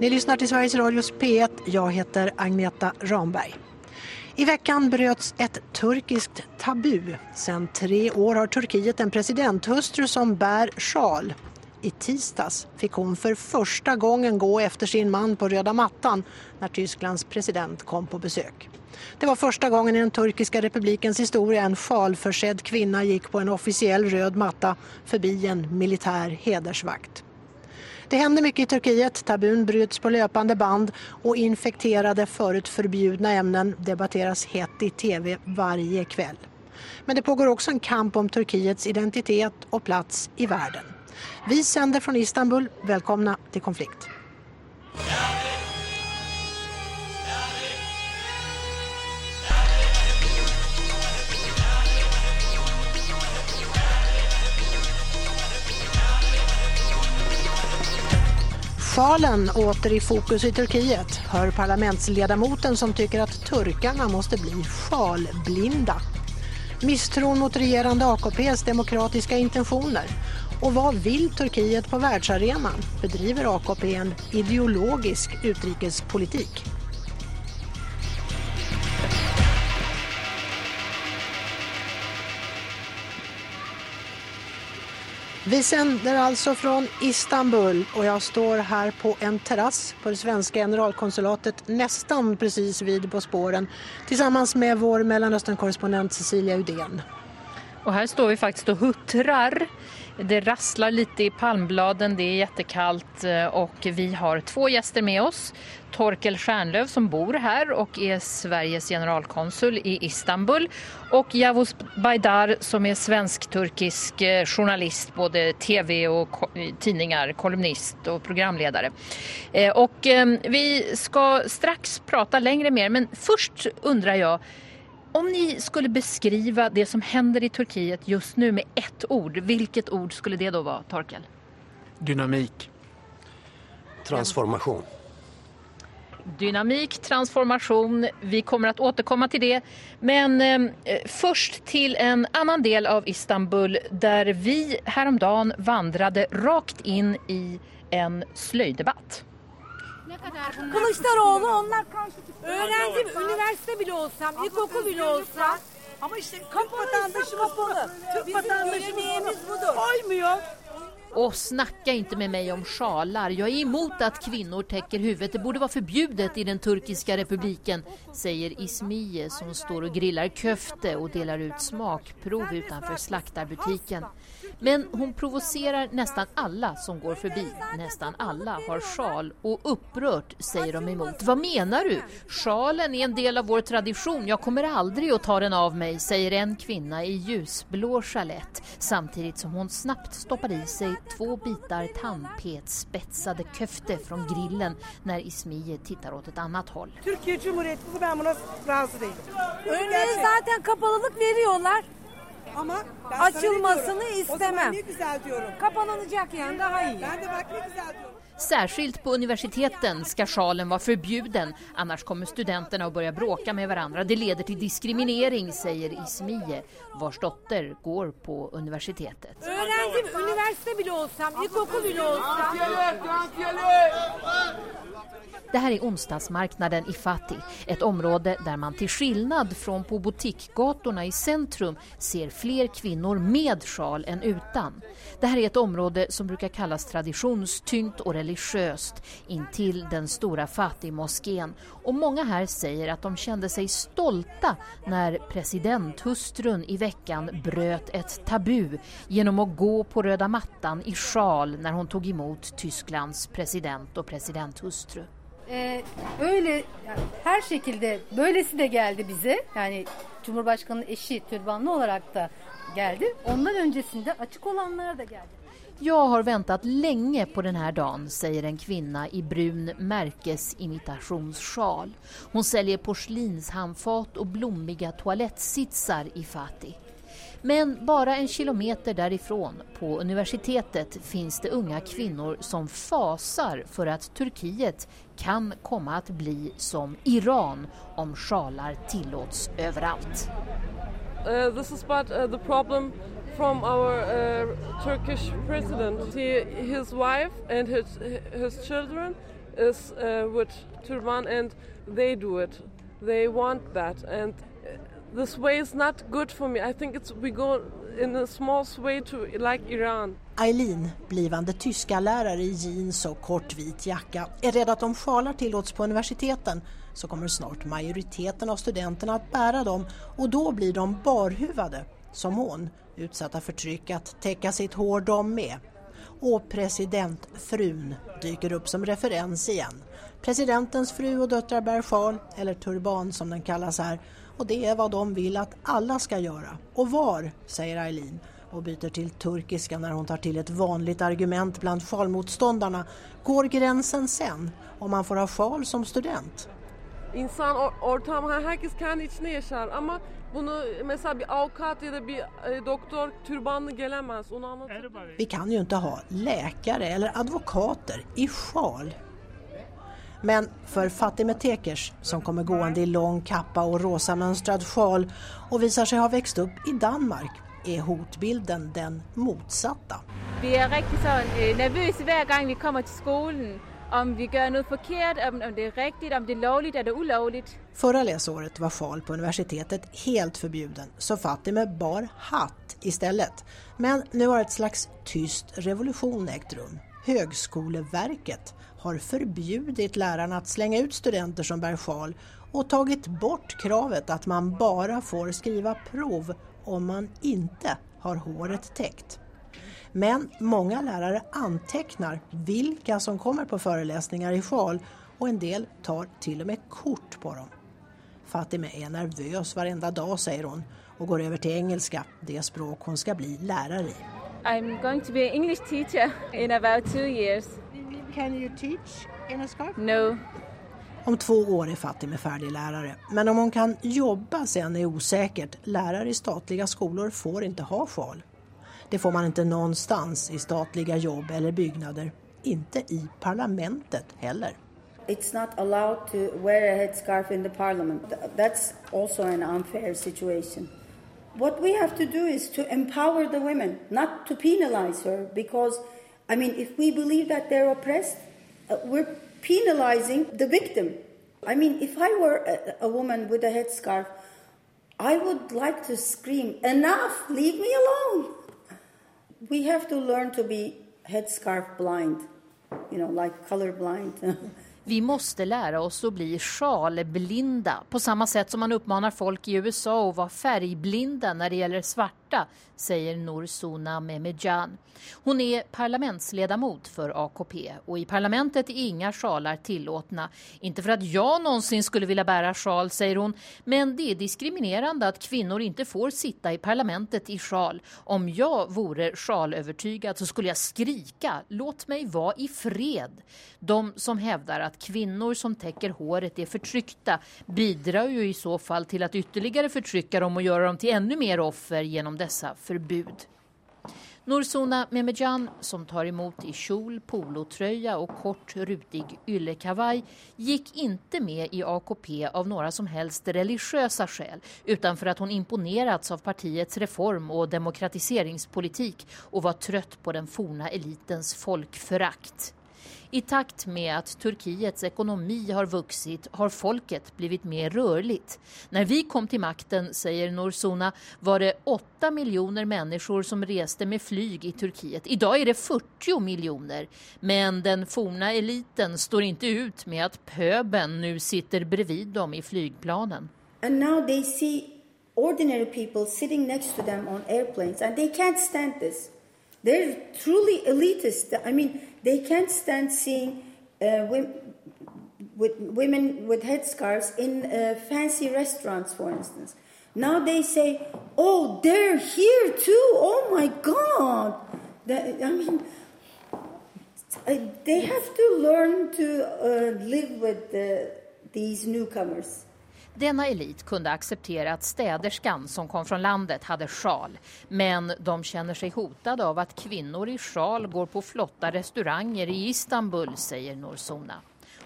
Ni lyssnar till Sveriges Radios P1. Jag heter Agneta Ramberg. I veckan bröts ett turkiskt tabu. Sen tre år har Turkiet en presidenthustru som bär sjal. I tisdags fick hon för första gången gå efter sin man på röda mattan när Tysklands president kom på besök. Det var första gången i den turkiska republikens historia en sjalförsedd kvinna gick på en officiell röd matta förbi en militär hedersvakt. Det händer mycket i Turkiet. Tabun bryts på löpande band och infekterade förut förbjudna ämnen debatteras hett i tv varje kväll. Men det pågår också en kamp om Turkiets identitet och plats i världen. Vi sänder från Istanbul. Välkomna till konflikt. Sjalen åter i fokus i Turkiet. Hör parlamentsledamoten som tycker att turkarna måste bli sjalblinda. Misstron mot regerande AKPs demokratiska intentioner. Och vad vill Turkiet på världsarenan? Bedriver AKP en ideologisk utrikespolitik? Vi sänder alltså från Istanbul och jag står här på en terrass på det svenska generalkonsulatet nästan precis vid på spåren tillsammans med vår Mellanöstern-korrespondent Cecilia Udén. Och här står vi faktiskt och huttrar. Det rasslar lite i palmbladen, det är jättekallt eh, och vi har två gäster med oss. Torkel Stjärnlöv som bor här och är Sveriges generalkonsul i Istanbul och Yavuz Baydar som är svensk-turkisk eh, journalist, både tv och eh, tidningar, kolumnist och programledare. Och vi ska strax prata längre mer men först undrar jag om ni skulle beskriva det som händer i Turkiet just nu med ett ord, vilket ord skulle det då vara, Torkel? Dynamik. Transformation. Dynamik, transformation, vi kommer att återkomma till det. Men eh, först till en annan del av Istanbul där vi häromdagen vandrade rakt in i en slöjdebatt. Kılıçdaroğlu onlar karşı öğrenci üniversite bile olsam, ilkokul bile olsa ama işte Türk vatandaşı kapalı. Türk vatandaşı budur. Koymuyor. Och snacka inte med mig om sjalar. Jag är emot att kvinnor täcker huvudet. Det borde vara förbjudet i den turkiska republiken, säger Ismie som står och grillar köfte och delar ut smakprov utanför slaktarbutiken. Men hon provocerar nästan alla som går förbi. Nästan alla har sjal och upprört säger de emot. Vad menar du? Sjalen är en del av vår tradition. Jag kommer aldrig att ta den av mig, säger en kvinna i ljusblå chalett samtidigt som hon snabbt stoppar i sig två bitar tandpetspetsade köfte från grillen när Ismie tittar åt ett annat håll. Türkiye Cumhuriyeti ben buna razı değilim. Önüne zaten kapalılık veriyorlar. Ama açılmasını istemem. ne güzel diyorum. Kapanılacak yani daha iyi. Ben de bak ne güzel diyorum. Särskilt på universiteten ska sjalen vara förbjuden, annars kommer studenterna att börja bråka med varandra. Det leder till diskriminering, säger Ismie, vars dotter går på universitetet. Öğrenci üniversite bile olsam, ilkokul bile olsam. Det här är onsdagsmarknaden i Fatih, ett område där man till skillnad från på boutiquegatorna i centrum ser fler kvinnor med sjal än utan. Det här är ett område som brukar kallas traditionstyngt och religiöst intill den stora Fatih-moskén och många här säger att de kände sig stolta när presidenthustrun i veckan bröt ett tabu genom att gå på röda mattan i sjal när hon tog emot Tysklands president och presidenthustru. Ee, öyle her şekilde böylesi de geldi bize. Yani Cumhurbaşkanı'nın eşi türbanlı olarak da geldi. Ondan öncesinde açık olanlara da geldi. Jag har väntat länge på den här dagen, säger en kvinna i brun märkesimitationssjal. Hon säljer porslinshandfat och blommiga toalettsitsar i Fatih. Men bara en kilometer därifrån, på universitetet, finns det unga kvinnor som fasar för att Turkiet kan komma att bli som Iran om sjalar tillåts överallt. Uh, this is but uh, the problem from our uh, Turkish president. He, his wife and his, his children is uh, with turban and they do it. They want that and uh, this way is not good for me. I think it's we go in a small way to like Iran. Eileen, blivande tyska lärare i jeans och kort vit jacka, är rädd att om sjalar tillåts på universiteten så kommer snart majoriteten av studenterna att bära dem och då blir de barhuvade, som hon, utsatta för tryck att täcka sitt hår de med. Och presidentfrun dyker upp som referens igen. Presidentens fru och döttrar bär sjal, eller turban som den kallas här, och det är vad de vill att alla ska göra. Och var, säger Eileen och byter till turkiska när hon tar till ett vanligt argument bland sjalmotståndarna. Går gränsen sen om man får ha sjal som student? İnsan ortam herkes kendi içine yaşar ama bunu mesela bir avukat ya da bir e, doktor türbanlı gelemez. Onu anlatabilir. Vi kan ju inte ha läkare eller advokater i sjal men för Fatima Tekers som kommer gående i lång kappa och rosa mönstrad sjal och visar sig ha växt upp i Danmark är hotbilden den motsatta. Vi är riktigt sådan, øh, nervösa varje gång vi kommer till skolan om vi gör något förkert, om, om det är riktigt, om det är lovligt eller olovligt. Förra läsåret var sjal på universitetet helt förbjuden så Fatima bar hatt istället. Men nu har ett slags tyst revolution ägt rum. Högskoleverket har förbjudit lärarna att slänga ut studenter som bär sjal och tagit bort kravet att man bara får skriva prov om man inte har håret täckt. Men många lärare antecknar vilka som kommer på föreläsningar i sjal och en del tar till och med kort på dem. Fatima är nervös varenda dag säger hon och går över till engelska, det språk hon ska bli lärare i. I'm going to be an English teacher in about two years. Can you teach in a scarf? No. Om två år är Fatima färdig lärare. Men om hon kan jobba sen är osäkert. Lärare i statliga skolor får inte ha sjal. Det får man inte någonstans i statliga jobb eller byggnader. Inte i parlamentet heller. It's not allowed to wear a headscarf in the parliament. That's also an unfair situation. What we have to do is to empower the women, not to penalize her because I mean, if we believe that they're oppressed, uh, we're penalizing the victim. I mean, if I were a, a woman with a headscarf, I would like to scream, Enough! Leave me alone! We have to learn to be headscarf blind, you know, like color blind. Vi måste lära oss att bli sjalblinda på samma sätt som man uppmanar folk i USA att vara färgblinda när det gäller svarta, säger Norsuna Memedjan. Hon är parlamentsledamot för AKP och i parlamentet är inga sjalar tillåtna. Inte för att jag någonsin skulle vilja bära sjal, säger hon, men det är diskriminerande att kvinnor inte får sitta i parlamentet i sjal. Om jag vore sjalövertygad så skulle jag skrika, låt mig vara i fred. De som hävdar att kvinnor som täcker håret är förtryckta bidrar ju i så fall till att ytterligare förtrycka dem och göra dem till ännu mer offer genom dessa förbud. Norsona Mehmedjan, som tar emot i kjol, polotröja och kort rutig yllekavaj, gick inte med i AKP av några som helst religiösa skäl utan för att hon imponerats av partiets reform och demokratiseringspolitik och var trött på den forna elitens folkförakt. I takt med att Turkiets ekonomi har vuxit har folket blivit mer rörligt. När vi kom till makten, säger Nursuna, var det 8 miljoner människor som reste med flyg i Turkiet. Idag är det 40 miljoner. Men den forna eliten står inte ut med att pöben nu sitter bredvid dem i flygplanen. And now they see ordinary people sitting next to them on airplanes and they can't stand this. They're truly elitist. I mean, they can't stand seeing uh, with women with headscarves in uh, fancy restaurants, for instance. Now they say, "Oh, they're here too! Oh my God!" That, I mean, they have to learn to uh, live with the, these newcomers. Denna elit kunde acceptera att städerskan som kom från landet hade sjal. Men de känner sig hotade av att kvinnor i sjal går på flotta restauranger i Istanbul, säger Norsona.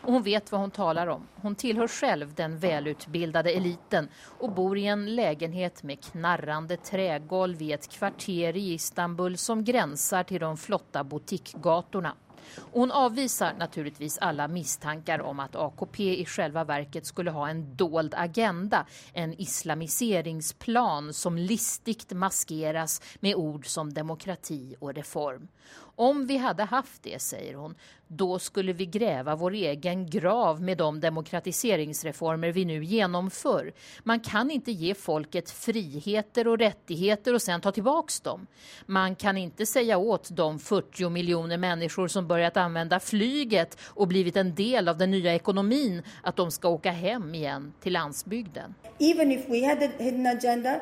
Och hon vet vad hon talar om. Hon tillhör själv den välutbildade eliten och bor i en lägenhet med knarrande trägolv i ett kvarter i Istanbul som gränsar till de flotta boutiquegatorna. Och hon avvisar naturligtvis alla misstankar om att AKP i själva verket skulle ha en dold agenda, en islamiseringsplan som listigt maskeras med ord som demokrati och reform. Om vi hade haft det, säger hon, då skulle vi gräva vår egen grav med de demokratiseringsreformer vi nu genomför. Man kan inte ge folket friheter och rättigheter och sen ta tillbaks dem. Man kan inte säga åt de 40 miljoner människor som börjat använda flyget och blivit en del av den nya ekonomin att de ska åka hem igen till landsbygden. Even if we had en agenda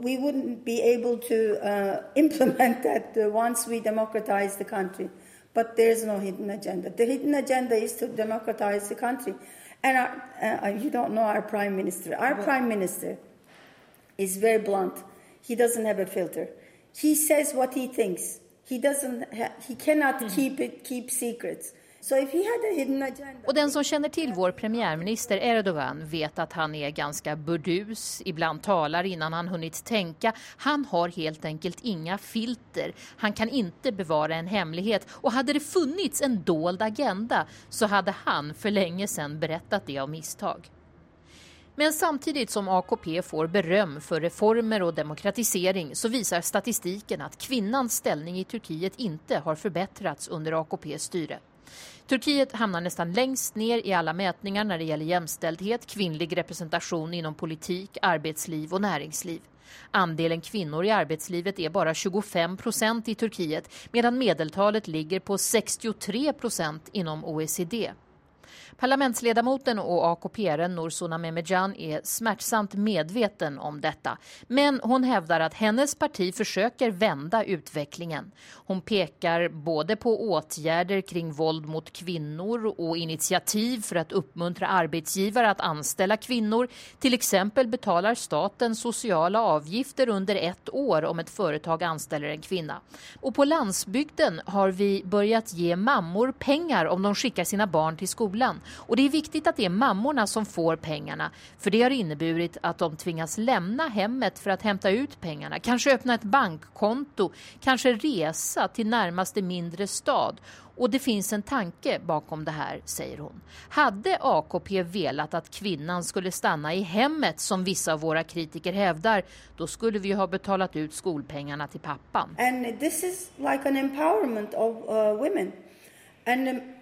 we wouldn't be able to uh, implement that uh, once we democratize the country. But there's no hidden agenda. The hidden agenda is to democratize the country. And our, uh, you don't know our prime minister. Our prime minister is very blunt. He doesn't have a filter. He says what he thinks. He doesn't. Ha- he cannot mm. keep it. Keep secrets. Och den som känner till vår premiärminister Erdogan vet att han är ganska burdus, ibland talar innan han hunnit tänka. Han har helt enkelt inga filter. Han kan inte bevara en hemlighet och hade det funnits en dold agenda så hade han för länge sedan berättat det av misstag. Men samtidigt som AKP får beröm för reformer och demokratisering så visar statistiken att kvinnans ställning i Turkiet inte har förbättrats under AKPs styre. Turkiet hamnar nästan längst ner i alla mätningar när det gäller jämställdhet, kvinnlig representation inom politik, arbetsliv och näringsliv. Andelen kvinnor i arbetslivet är bara 25 procent i Turkiet medan medeltalet ligger på 63 procent inom OECD. Parlamentsledamoten och AKP-aren Nursuna Memedjan är smärtsamt medveten om detta. Men hon hävdar att hennes parti försöker vända utvecklingen. Hon pekar både på åtgärder kring våld mot kvinnor och initiativ för att uppmuntra arbetsgivare att anställa kvinnor. Till exempel betalar staten sociala avgifter under ett år om ett företag anställer en kvinna. Och på landsbygden har vi börjat ge mammor pengar om de skickar sina barn till skolan. Och det är viktigt att det är mammorna som får pengarna för det har inneburit att de tvingas lämna hemmet för att hämta ut pengarna, kanske öppna ett bankkonto, kanske resa till närmaste mindre stad. Och det finns en tanke bakom det här, säger hon. Hade AKP velat att kvinnan skulle stanna i hemmet, som vissa av våra kritiker hävdar, då skulle vi ha betalat ut skolpengarna till pappan. And this is like an empowerment of uh, women. And um,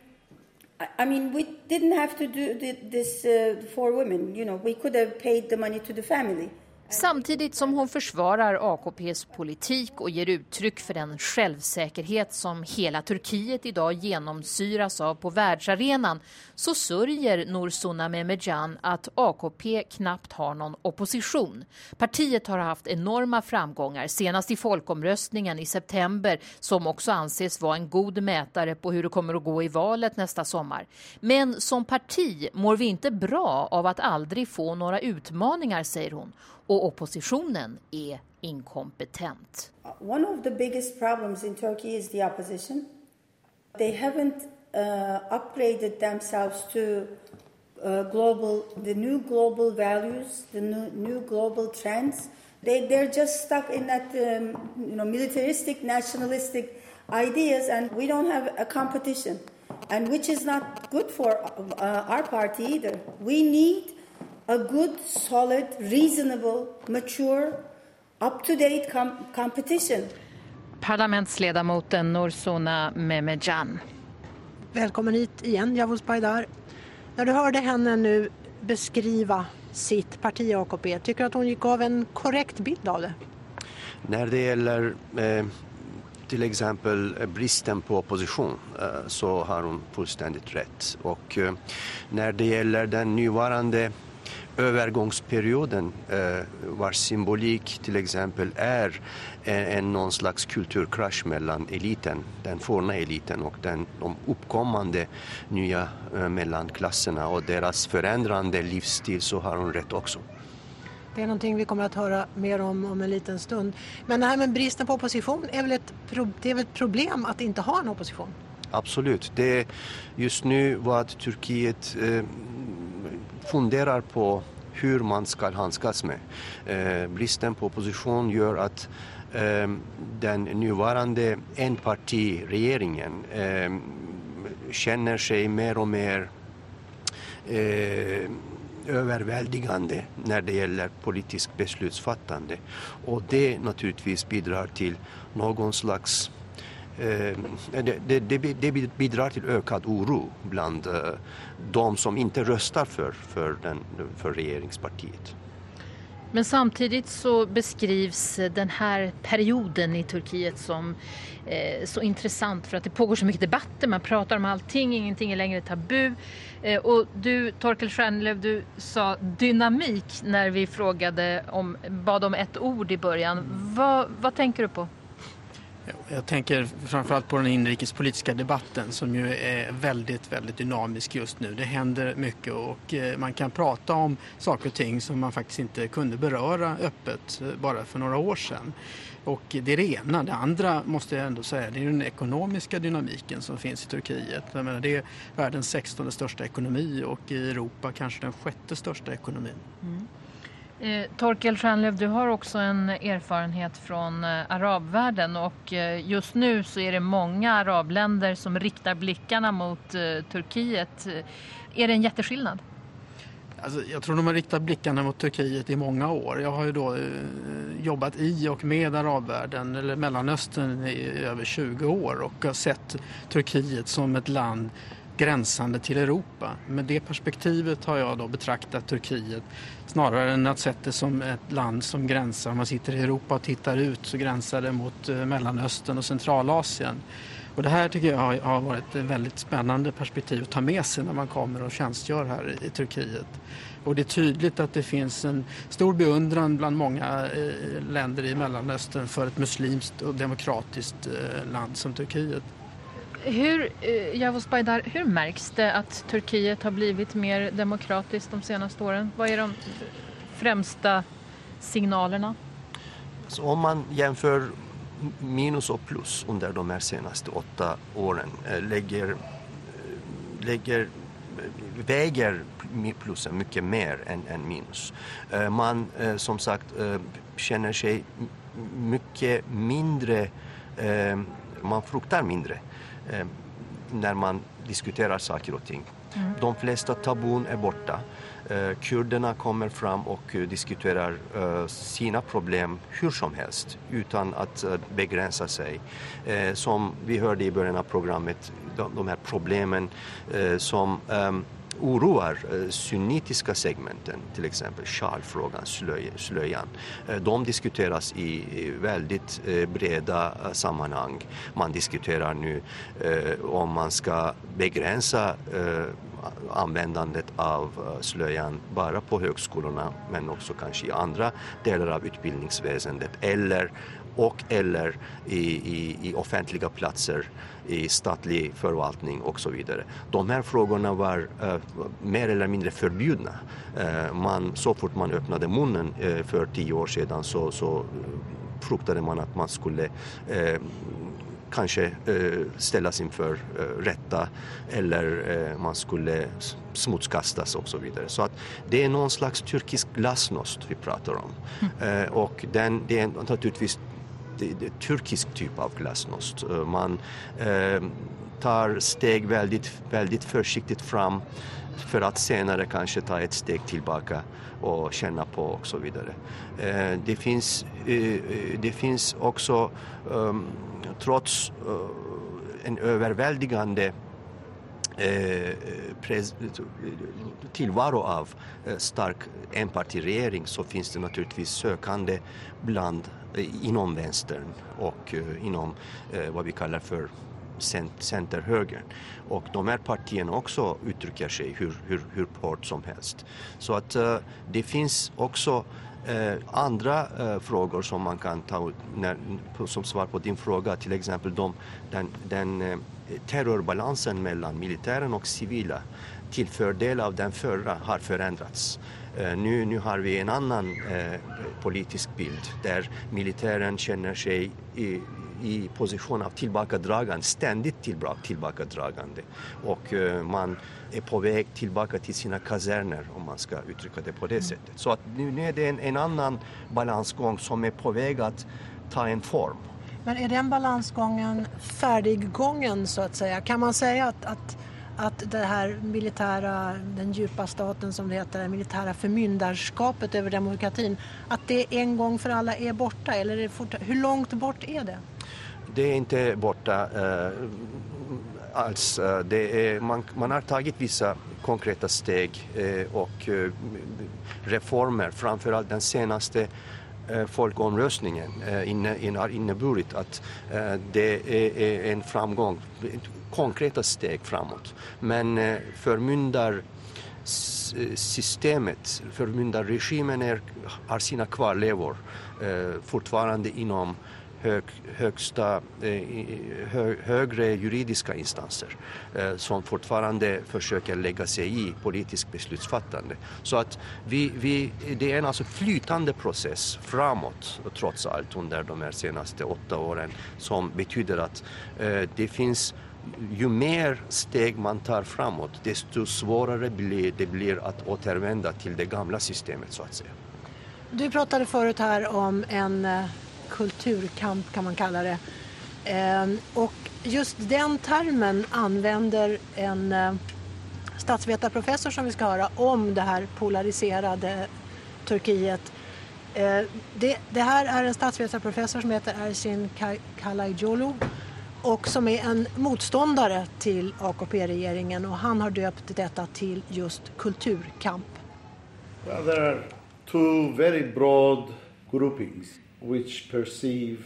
I mean, we didn't have to do this uh, for women. You know, we could have paid the money to the family. Samtidigt som hon försvarar AKPs politik och ger uttryck för den självsäkerhet som hela Turkiet idag genomsyras av på världsarenan så sörjer Norsuna Mehmedjan att AKP knappt har någon opposition. Partiet har haft enorma framgångar, senast i folkomröstningen i september som också anses vara en god mätare på hur det kommer att gå i valet nästa sommar. Men som parti mår vi inte bra av att aldrig få några utmaningar, säger hon och oppositionen är inkompetent. One of the biggest problems in Turkey is the opposition. They haven't uh, upgraded themselves to uh, global, the new global values, the new, new global trends. They, they're just stuck in that um, you know, militaristic, nationalistic ideas, and we don't have a competition, and which is not good for uh, our party either. We need a good, solid, reasonable, mature, up-to-date com competition. Parlamentsledamoten Norsona Mehmedjan. Välkommen hit igen, Yavuz Baydar. När du hörde henne nu beskriva sitt parti AKP, tycker du att hon gick av en korrekt bild av det? När det gäller eh, till exempel bristen på opposition eh, så har hon fullständigt rätt. Och eh, när det gäller den nuvarande övergångsperioden eh, vars symbolik till exempel är en, en någon slags kulturkrasch mellan eliten, den forna eliten och den, de uppkommande nya eh, mellanklasserna och deras förändrande livsstil så har hon rätt också. Det är någonting vi kommer att höra mer om om en liten stund. Men det här med bristen på opposition är väl ett, det är väl ett problem att inte ha en opposition? Absolut. Det är just nu vad Turkiet eh, funderar på hur man ska handskas med. Eh, bristen på opposition gör att eh, den nuvarande enpartiregeringen eh, känner sig mer och mer eh, överväldigande när det gäller politiskt beslutsfattande. Och det naturligtvis bidrar till någon slags Eh, det, det, det, bidrar till ökad oro bland eh, de som inte röstar för, för, den, för regeringspartiet. Men samtidigt så beskrivs den här perioden i Turkiet som eh, så intressant för att det pågår så mycket debatter, man pratar om allting, ingenting är längre tabu. Eh, och du, Torkel Stjernlöf, du sa dynamik när vi frågade om, bad om ett ord i början. Va, vad tänker du på? Jag tänker framförallt på den inrikespolitiska debatten som ju är väldigt, väldigt dynamisk just nu. Det händer mycket och eh, man kan prata om saker och ting som man faktiskt inte kunde beröra öppet eh, bara för några år sedan. Och det är det ena. Det andra måste jag ändå säga, det är den ekonomiska dynamiken som finns i Turkiet. Jag menar, det är världens 16 största ekonomi och i Europa kanske den sjätte största ekonomin. Mm. Eh, Torkel Stjernlöf, du har också en erfarenhet från eh, arabvärlden och eh, just nu så är det många arabländer som riktar blickarna mot eh, Turkiet. Eh, är det en jätteskillnad? Alltså, jag tror de har riktat blickarna mot Turkiet i många år. Jag har ju då eh, jobbat i och med arabvärlden eller Mellanöstern i över 20 år och har sett Turkiet som ett land gränsande till Europa. Med det perspektivet har jag då betraktat Turkiet snarare än att sett det som ett land som gränsar. Om man sitter i Europa och tittar ut så gränsar det mot eh, Mellanöstern och Centralasien. Och det här tycker jag har varit ett väldigt spännande perspektiv att ta med sig när man kommer och tjänstgör här i Turkiet. Och det är tydligt att det finns en stor beundran bland många eh, länder i Mellanöstern för ett muslimskt och demokratiskt eh, land som Turkiet. Hur, eh, Yavuz Baydar, hur märks det att Turkiet har blivit mer demokratiskt de senaste åren? Vad är de främsta signalerna? Så om man jämför minus och plus under de här senaste åtta åren eh, lägger, eh, lägger väger plusen mycket mer än, än minus. Man som sagt känner sig mycket mindre, man fruktar mindre eh, när man diskuterar saker och ting. Mm. De flesta tabun är borta. Eh, kurderna kommer fram och eh, diskuterar eh, sina problem hur som helst utan att eh, begränsa sig. Eh, som vi hörde i början av programmet, de, de här problemen som ehm, oroar eh, sunnitiska segmenten, till exempel shalfrågan, slöj, slöjan. Eh, de diskuteras i väldigt eh, breda sammanhang. Man diskuterar nu om man ska begränsa användandet av slöjan bara på högskolorna men också kanske i andra delar av utbildningsväsendet eller och eller i, i, i offentliga platser i statlig förvaltning och så vidare. De här frågorna var uh, mer eller mindre förbjudna. Uh, man, så fort man öppnade munnen uh, för tio år sedan så, så fruktade man att man skulle kanske eh, ställas inför eh, rätta eller eh, man skulle smutskastas och så vidare. Så att det är någon slags turkisk glasnost vi pratar om. Mm. och den, det är naturligtvis det, det, turkisk typ av glasnost. Eh, man eh, tar steg väldigt, väldigt försiktigt fram för att senare kanske ta ett steg tillbaka och känna på och så vidare. Eh, det, finns, eh, det finns också, ehm, trots eh, en överväldigande eh, tillvaro av eh, stark enpartiregering så finns det naturligtvis sökande bland, Eh, inom vänstern och eh, inom eh, vad vi kallar för centerhögern. Och de här partierna också uttrycker sig hur, hur, hur hårt som helst. Så att det finns också Eh, andra eh, frågor som man kan ta när, som svar på din fråga, till exempel de, den, den terrorbalansen mellan militären och civila till fördel av den förra har förändrats. Eh, nu, nu har vi en annan eh, politisk bild där militären känner sig i, i position av tillbakadragande, ständigt tillbakadragande. Och uh, man är på väg tillbaka till sina kaserner om man ska uttrycka det på det mm. sättet. Så att nu, nu är det en, en annan balansgång som är på väg att ta en form. Men är den balansgången färdiggången så att säga? Kan man säga att, att, att det här militära, den djupa staten som det heter, det militära förmyndarskapet över demokratin, att det en gång för alla är borta? Eller är fort, hur långt bort är det? Det är inte borta eh, alls. Eh, det är, man, man har tagit vissa konkreta steg eh, och eh, reformer, framförallt den senaste eh, folkomröstningen eh, har inneburit att eh, det är en framgång, konkreta steg framåt. Men eh, förmyndarsystemet, eh, förmyndarregimen är, har sina kvarlevor eh, fortfarande inom hög, högsta, eh, hö, högre juridiska instanser eh, som fortfarande försöker lägga sig i politiskt beslutsfattande. Så att vi, vi, det är en alltså flytande process framåt trots allt under de här senaste åtta åren som betyder att eh, det finns ju mer steg man tar framåt desto svårare blir det blir att återvända till det gamla systemet så att säga. Du pratade förut här om en eh, kulturkamp kan man kalla det. Ehm, och just den termen använder en eh, statsvetarprofessor som vi ska höra om det här polariserade Turkiet. Ehm, det, det här är en statsvetarprofessor som heter Ersin Kalaycolu och som är en motståndare till AKP-regeringen och han har döpt detta till just kulturkamp. Well, there are two very broad groupings which perceive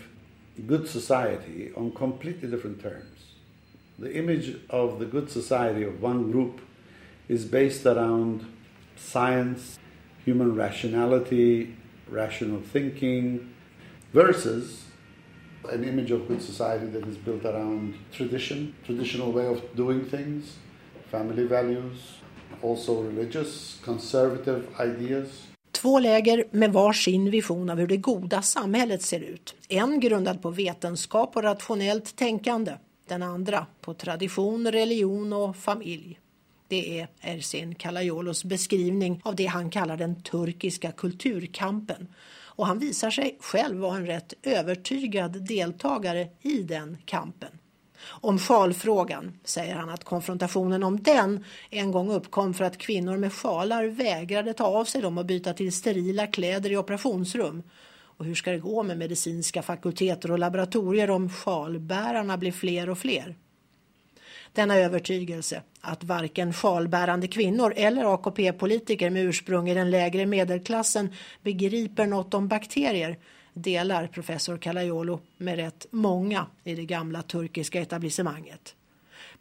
good society on completely different terms. The image of the good society of one group is based around science, human rationality, rational thinking, versus an image of good society that is built around tradition, traditional way of doing things, family values, also religious, conservative ideas. Två läger med var sin vision av hur det goda samhället ser ut. En grundad på vetenskap och rationellt tänkande. Den andra på tradition, religion och familj. Det är Ersin Kalayolos beskrivning av det han kallar den turkiska kulturkampen. Och han visar sig själv vara en rätt övertygad deltagare i den kampen. Om sjalfrågan säger han att konfrontationen om den en gång uppkom för att kvinnor med sjalar vägrade ta av sig dem och byta till sterila kläder i operationsrum. Och hur ska det gå med medicinska fakulteter och laboratorier om sjalbärarna blir fler och fler? Denna övertygelse att varken sjalbärande kvinnor eller AKP-politiker med ursprung i den lägre medelklassen begriper något om bakterier delar professor Kalajolo med rätt många i det gamla turkiska etablissemanget.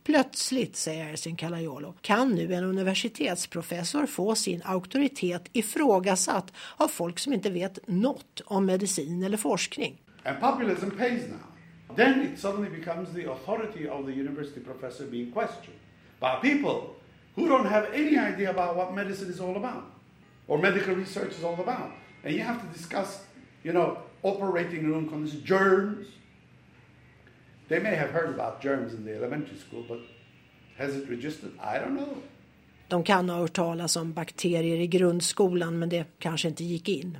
Plötsligt, säger Ersin Kalajolo, kan nu en universitetsprofessor få sin auktoritet ifrågasatt av folk som inte vet något om medicin eller forskning. And populism pays now. Then it suddenly becomes the authority of the university professor being questioned by people who don't have any idea about what medicine is all about or medical research is all about. And you have to discuss, you know, operating room conditions, germs. They may have heard about germs in the elementary school, but has it registered? I don't know. De kan ha hört talas om bakterier i grundskolan, men det kanske inte gick in.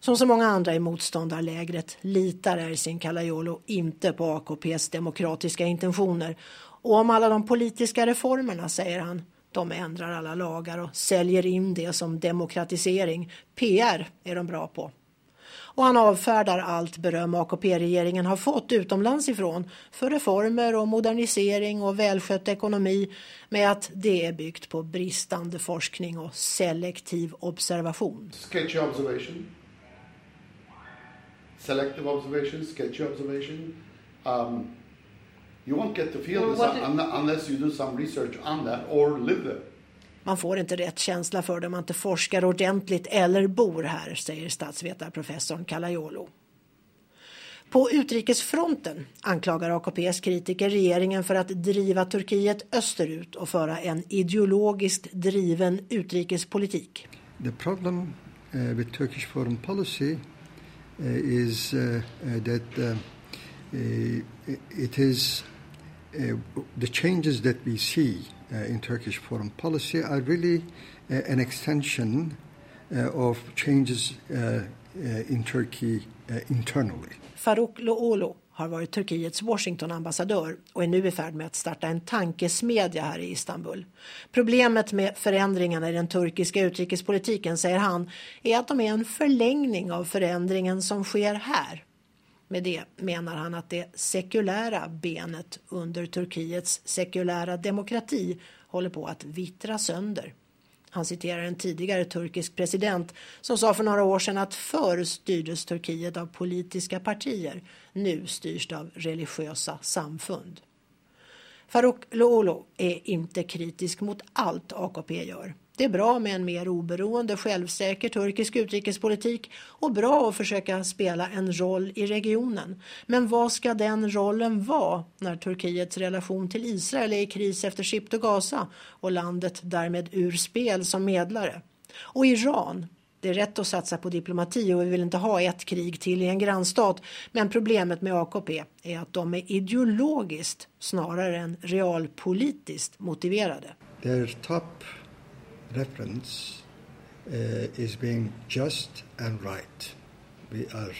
Som så många andra i motståndarlägret litar Ersin Kalajolo inte på AKPs demokratiska intentioner. Och om alla de politiska reformerna, säger han, de ändrar alla lagar och säljer in det som demokratisering. PR är de bra på och han avfärdar allt beröm AKP-regeringen har fått utomlands ifrån för reformer och modernisering och välskött ekonomi med att det är byggt på bristande forskning och selektiv observation. Sketchy observation. Selective observation, sketchy observation. Um, you won't get to feel this unless you do some research on that or live there. Man får inte rätt känsla för det om man inte forskar ordentligt eller bor här, säger statsvetarprofessorn Kalajolo. På utrikesfronten anklagar AKPs kritiker regeringen för att driva Turkiet österut och föra en ideologiskt driven utrikespolitik. The problem uh, with Turkish foreign policy is uh, that uh, it is uh, the changes that we see uh, in Turkish foreign policy are really uh, an extension of changes in Turkey internally. Loolo har varit Turkiets Washingtonambassadör och är nu i färd med att starta en tankesmedja här i Istanbul. Problemet med förändringarna i den turkiska utrikespolitiken, säger han, är att de är en förlängning av förändringen som sker här. Med det menar han att det sekulära benet under Turkiets sekulära demokrati håller på att vittra sönder. Han citerar en tidigare turkisk president som sa för några år sedan att förr styrdes Turkiet av politiska partier. Nu styrs av religiösa samfund. Farouk Loolo är inte kritisk mot allt AKP gör. Det är bra med en mer oberoende, självsäker turkisk utrikespolitik och bra att försöka spela en roll i regionen. Men vad ska den rollen vara när Turkiets relation till Israel är i kris efter Ship to Gaza och landet därmed ur spel som medlare? Och Iran, det är rätt att satsa på diplomati och vi vill inte ha ett krig till i en grannstat. Men problemet med AKP är att de är ideologiskt snarare än realpolitiskt motiverade. Their top reference uh, is being just and right. We are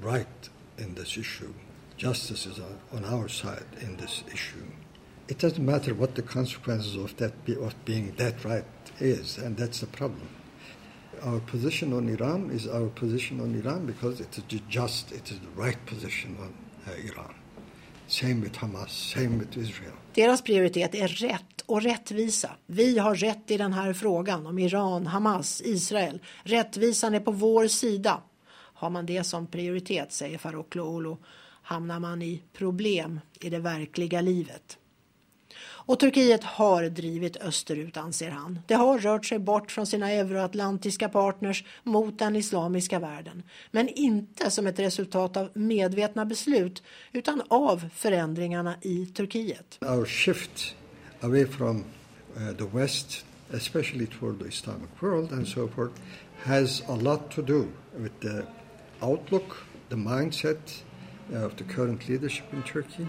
right in this issue. Justice is on our side in this issue. It doesn't matter what the consequences of that be, of being that right is, and that's the problem. Our position on Iran is our position on Iran because it is just, it is the right position on uh, Iran. Same with Hamas, same with Israel. Deras prioritet är rätt och rättvisa. Vi har rätt i den här frågan om Iran, Hamas, Israel. Rättvisan är på vår sida. Har man det som prioritet, säger Farouk Loolo, hamnar man i problem i det verkliga livet. Och Turkiet har drivit österut anser han. Det har rört sig bort från sina euroatlantiska partners mot den islamiska världen. Men inte som ett resultat av medvetna beslut utan av förändringarna i Turkiet. Our shift away from uh, the West, especially toward the Islamic world and so forth, has a lot to do with the outlook, the mindset eh, of the current leadership in Turkey,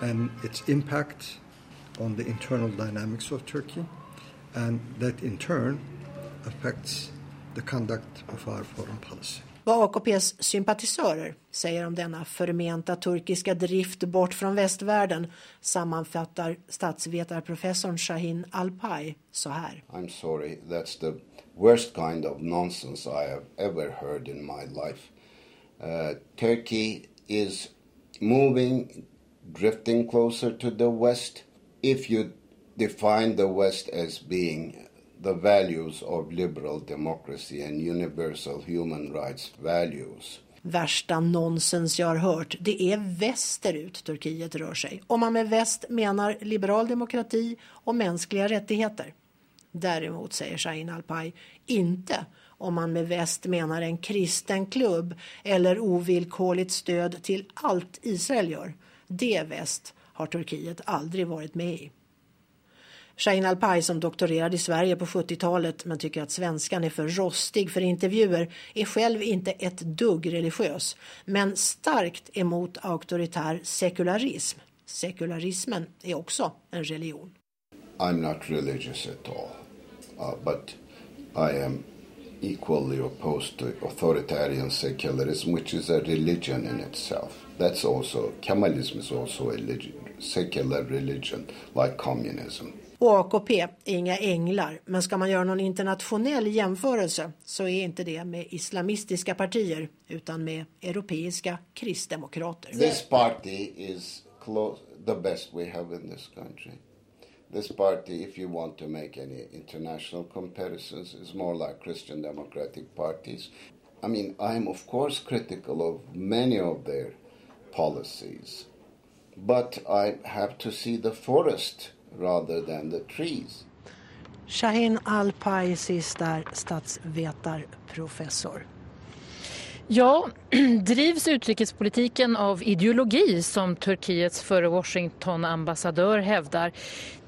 and its impact on the internal dynamics of Turkey, and that in turn affects the conduct of our foreign policy. Vad AKPs sympatisörer säger om denna förmenta turkiska drift bort från västvärlden sammanfattar statsvetarprofessorn Shahin Alpay så här. I'm sorry, that's the worst kind of nonsense I have ever heard in my life. Uh, Turkey is moving, drifting closer to the West. If you define the West as being the values of liberal democracy and universal human rights values. Värsta nonsens jag har hört, det är västerut Turkiet rör sig. Om man med väst menar liberal demokrati och mänskliga rättigheter. Däremot, säger Shahin Alpay, inte om man med väst menar en kristen klubb eller ovillkorligt stöd till allt Israel gör. Det väst har Turkiet aldrig varit med i. Shahin Alpay som doktorerade i Sverige på 70-talet men tycker att svenskan är för rostig för intervjuer är själv inte ett dugg religiös men starkt emot auktoritär sekularism. Sekularismen är också en religion. I'm not religious at all, uh, but I am equally opposed to authoritarian secularism, which is a religion in itself. That's also, Kemalism is also a religion, secular religion, like communism. Och AKP är inga änglar, men ska man göra någon internationell jämförelse så är inte det med islamistiska partier utan med europeiska kristdemokrater. This party is close, the best we have in this country. This party, if you want to make any international comparisons, is more like Christian democratic parties. I mean, I'm of course critical of many of their policies, but I have to see the forest rather than the trees. Shahin Al-Paisis där statsvetarprofessor. Ja, drivs utrikespolitiken av ideologi som Turkiets före Washington-ambassadör hävdar?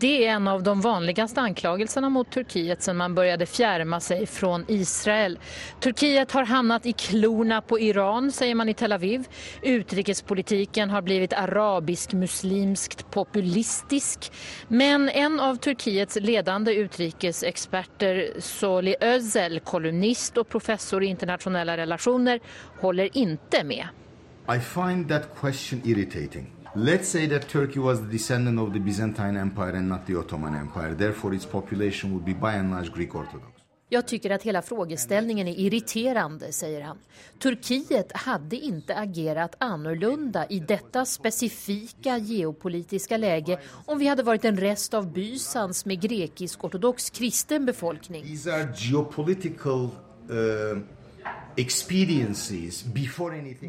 Det är en av de vanligaste anklagelserna mot Turkiet sedan man började fjärma sig från Israel. Turkiet har hamnat i klorna på Iran, säger man i Tel Aviv. Utrikespolitiken har blivit arabisk-muslimskt populistisk. Men en av Turkiets ledande utrikesexperter, Soli Özel, kolumnist och professor i internationella relationer, håller inte med. I find that question irritating. Let's say that Turkey was the descendant of the Byzantine Empire and not the Ottoman Empire. Therefore its population would be by and large Greek Orthodox. Jag tycker att hela frågeställningen är irriterande, säger han. Turkiet hade inte agerat annorlunda i detta specifika geopolitiska läge om vi hade varit en rest av Bysans med grekisk-ortodox kristen befolkning. These are geopolitical uh,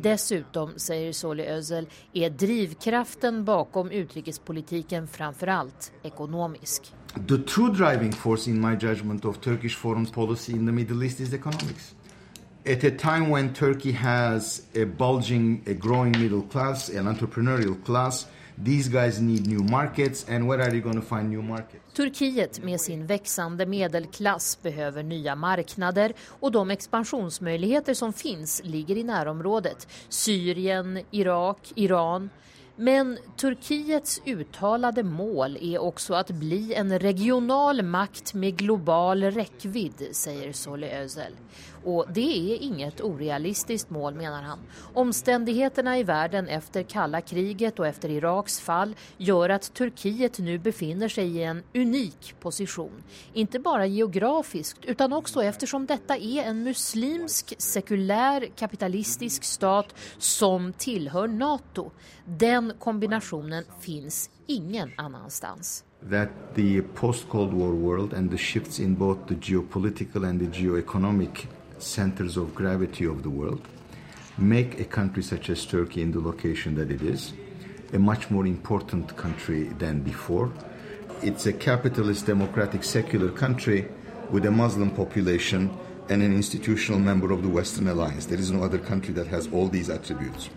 Dessutom, säger Soli Özel, är drivkraften bakom utrikespolitiken framförallt ekonomisk. The true driving force in my judgment of Turkish foreign policy in the Middle East is economics. At a time when Turkey has a bulging, a growing middle class, an entrepreneurial class, These guys need new markets and where are you going to find new markets? Turkiet med sin växande medelklass behöver nya marknader och de expansionsmöjligheter som finns ligger i närområdet. Syrien, Irak, Iran. Men Turkiets uttalade mål är också att bli en regional makt med global räckvidd, säger Sole Özel. Och det är inget orealistiskt mål menar han. Omständigheterna i världen efter kalla kriget och efter Iraks fall gör att Turkiet nu befinner sig i en unik position. Inte bara geografiskt utan också eftersom detta är en muslimsk, sekulär, kapitalistisk stat som tillhör NATO. Den kombinationen finns ingen annanstans. that the post-Cold War world and the shifts in both the geopolitical and the geoeconomic centers of gravity of the world make a country such as Turkey in the location that it is a much more important country than before. It's a capitalist, democratic, secular country with a Muslim population and an institutional member of the Western Alliance. There is no other country that has all these attributes.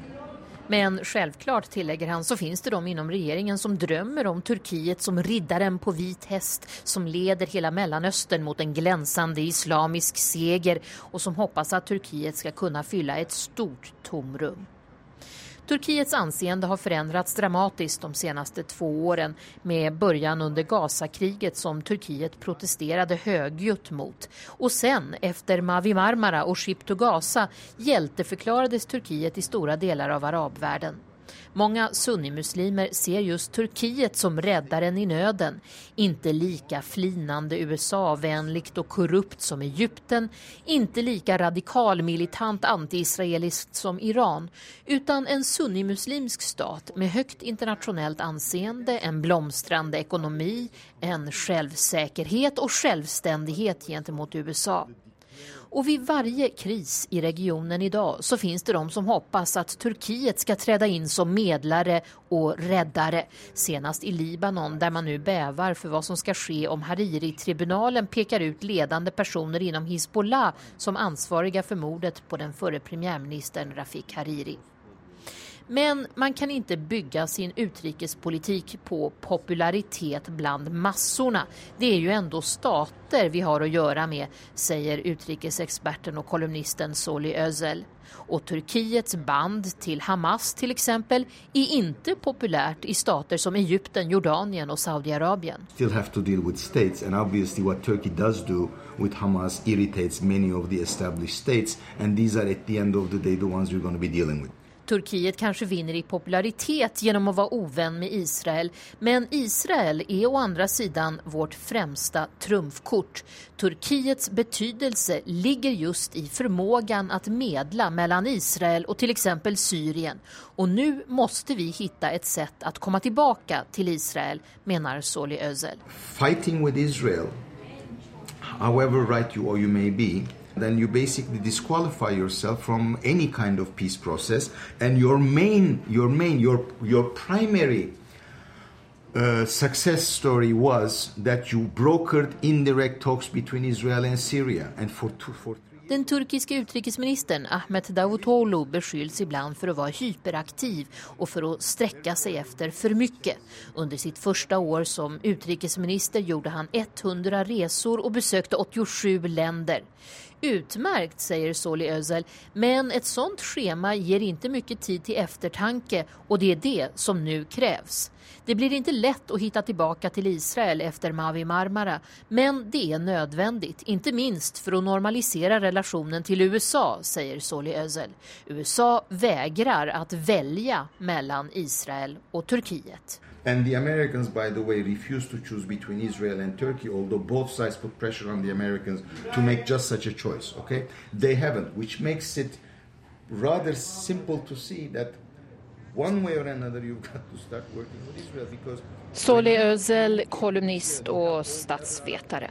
Men självklart, tillägger han, så finns det de inom regeringen som drömmer om Turkiet som riddaren på vit häst som leder hela Mellanöstern mot en glänsande islamisk seger och som hoppas att Turkiet ska kunna fylla ett stort tomrum. Turkiets anseende har förändrats dramatiskt de senaste två åren med början under Gazakriget som Turkiet protesterade högljutt mot. Och sen, efter Mavi Marmara och Ship to Gaza, hjälteförklarades Turkiet i stora delar av arabvärlden. Många sunnimuslimer ser just Turkiet som räddaren i nöden. Inte lika flinande USA-vänligt och korrupt som Egypten, inte lika radikal militant anti-israeliskt som Iran, utan en sunnimuslimsk stat med högt internationellt anseende, en blomstrande ekonomi, en självsäkerhet och självständighet gentemot USA. Och vid varje kris i regionen idag så finns det de som hoppas att Turkiet ska träda in som medlare och räddare. Senast i Libanon där man nu bävar för vad som ska ske om Hariri-tribunalen pekar ut ledande personer inom Hizbollah som ansvariga för mordet på den förre premiärministern Rafik Hariri. Men man kan inte bygga sin utrikespolitik på popularitet bland massorna. Det är ju ändå stater vi har att göra med, säger utrikesexperten och kolumnisten Soli Özel. Och Turkiets band till Hamas till exempel är inte populärt i stater som Egypten, Jordanien och Saudiarabien. Still have to deal with states and obviously what Turkey does do with Hamas irritates many of the established states and these are at the end of the day the ones we're going to be dealing with. Turkiet kanske vinner i popularitet genom att vara ovän med Israel. Men Israel är å andra sidan vårt främsta trumfkort. Turkiets betydelse ligger just i förmågan att medla mellan Israel och till exempel Syrien. Och nu måste vi hitta ett sätt att komma tillbaka till Israel, menar Soli Özel. Fighting with Israel, however right you or you may be, then you basically disqualify yourself from any kind of peace process and your main your main your your primary uh, success story was that you brokered indirect talks between Israel and Syria and for two for Den turkiska utrikesministern Ahmet Davutoglu beskylls ibland för att vara hyperaktiv och för att sträcka sig efter för mycket. Under sitt första år som utrikesminister gjorde han 100 resor och besökte 87 länder. Utmärkt, säger Soli Özel, men ett sånt schema ger inte mycket tid till eftertanke och det är det som nu krävs. Det blir inte lätt att hitta tillbaka till Israel efter Mavi Marmara, men det är nödvändigt, inte minst för att normalisera relationen till USA, säger Soli Özel. USA vägrar att välja mellan Israel och Turkiet. And the Americans, by the way, refused to choose between Israel and Turkey, although both sides put pressure on the Americans to make just such a choice. Okay, they haven't, which makes it rather simple to see that one way or another you've got to start working with Israel because. Soli Özel, kolumnist och statsvetare.